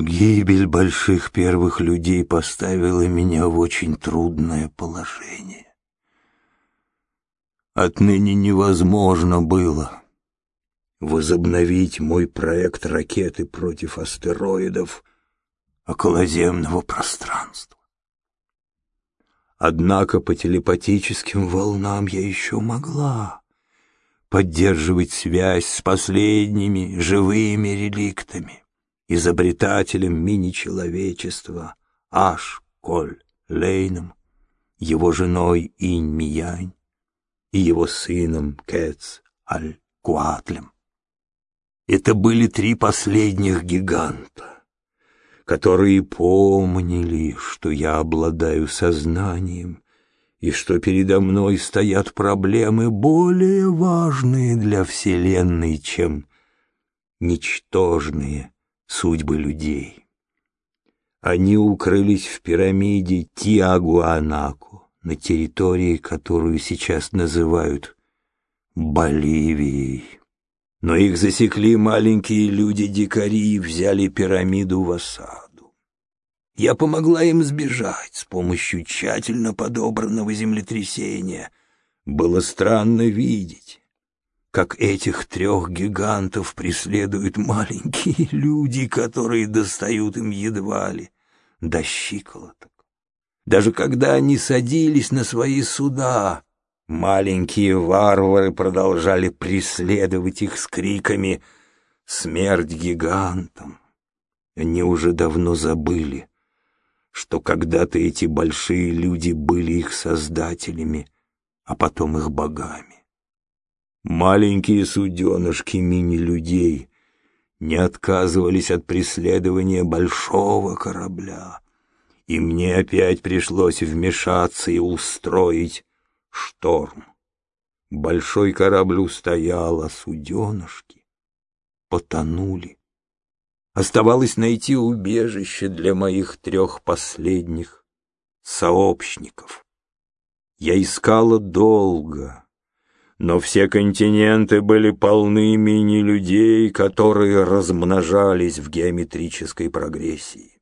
Гибель больших первых людей поставила меня в очень трудное положение. Отныне невозможно было возобновить мой проект ракеты против астероидов околоземного пространства. Однако по телепатическим волнам я еще могла поддерживать связь с последними живыми реликтами, изобретателем мини-человечества Аш Коль Лейном, его женой Инь Миянь и его сыном Кэц Аль Куатлем. Это были три последних гиганта, которые помнили, что я обладаю сознанием и что передо мной стоят проблемы более важные для Вселенной, чем ничтожные судьбы людей. Они укрылись в пирамиде Тиагуанаку, на территории, которую сейчас называют Боливией. Но их засекли маленькие люди-дикари и взяли пирамиду в осаду. Я помогла им сбежать с помощью тщательно подобранного землетрясения. Было странно видеть, как этих трех гигантов преследуют маленькие люди, которые достают им едва ли до щиколоток. Даже когда они садились на свои суда, Маленькие варвары продолжали преследовать их с криками «Смерть гигантам!». Они уже давно забыли, что когда-то эти большие люди были их создателями, а потом их богами. Маленькие суденышки мини-людей не отказывались от преследования большого корабля, и мне опять пришлось вмешаться и устроить шторм. Большой корабль устоял, а суденышки потонули. Оставалось найти убежище для моих трех последних сообщников. Я искала долго, но все континенты были полны мини-людей, которые размножались в геометрической прогрессии.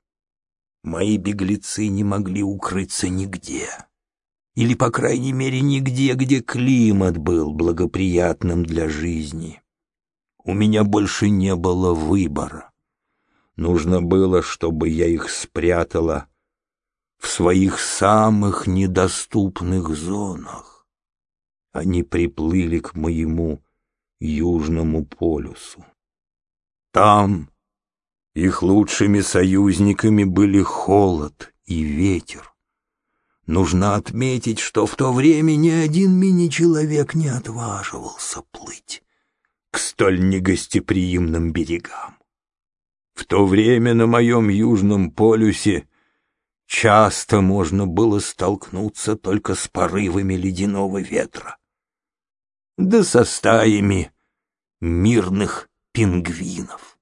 Мои беглецы не могли укрыться нигде или, по крайней мере, нигде, где климат был благоприятным для жизни. У меня больше не было выбора. Нужно было, чтобы я их спрятала в своих самых недоступных зонах. Они приплыли к моему южному полюсу. Там их лучшими союзниками были холод и ветер. Нужно отметить, что в то время ни один мини-человек не отваживался плыть к столь негостеприимным берегам. В то время на моем южном полюсе часто можно было столкнуться только с порывами ледяного ветра, да со стаями мирных пингвинов.